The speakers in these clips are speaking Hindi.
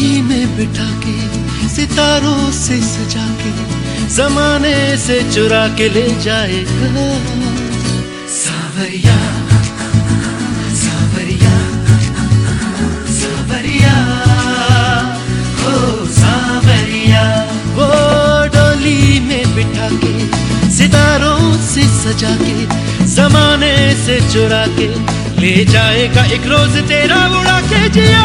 बिठा के सितारों से सजा के जमाने से चुरा के ले जाएगा सावरिया हो सावरिया। वो डोली में बिठा के सितारों से सजा के जमाने से चुरा के ले जाएगा एक रोज तेरा उड़ा के जिया।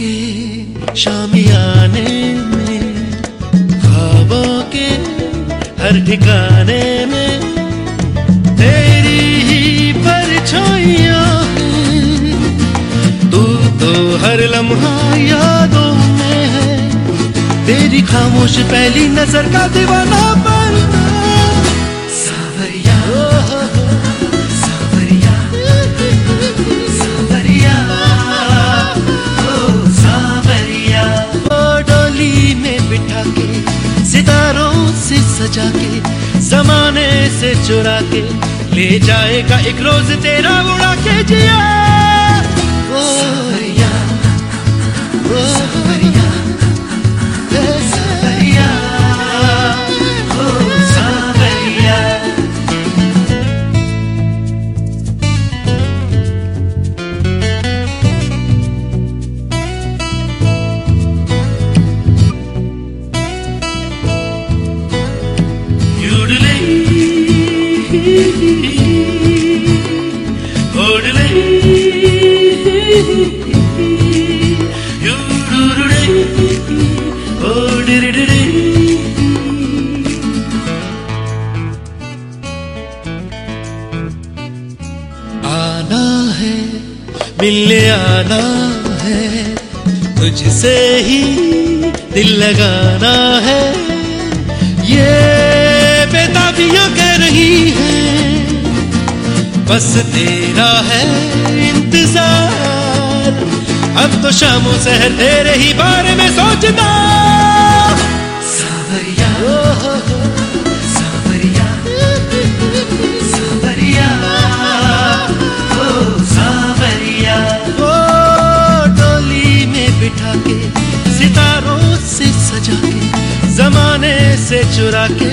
के शामियाने में, ख्वाबों के हर ठिकाने में, तेरी ही परछाइयाँ तू तो हर लम्हा यादों में है, तेरी खामोश पहली नज़र का दीवाना बनना। सावरिया। सजा के जमाने से चुरा के ले जाएगा एक रोज तेरा उड़ा मिलने आना है तुझसे ही दिल लगाना है। बस तेरा है इंतज़ार। अब तो शामों शहर तेरे ही बारे में सोचता। सावरिया सावरिया सावरिया ओ सावरिया। ओ डोली में बिठा के सितारों से सजा के जमाने से चुरा के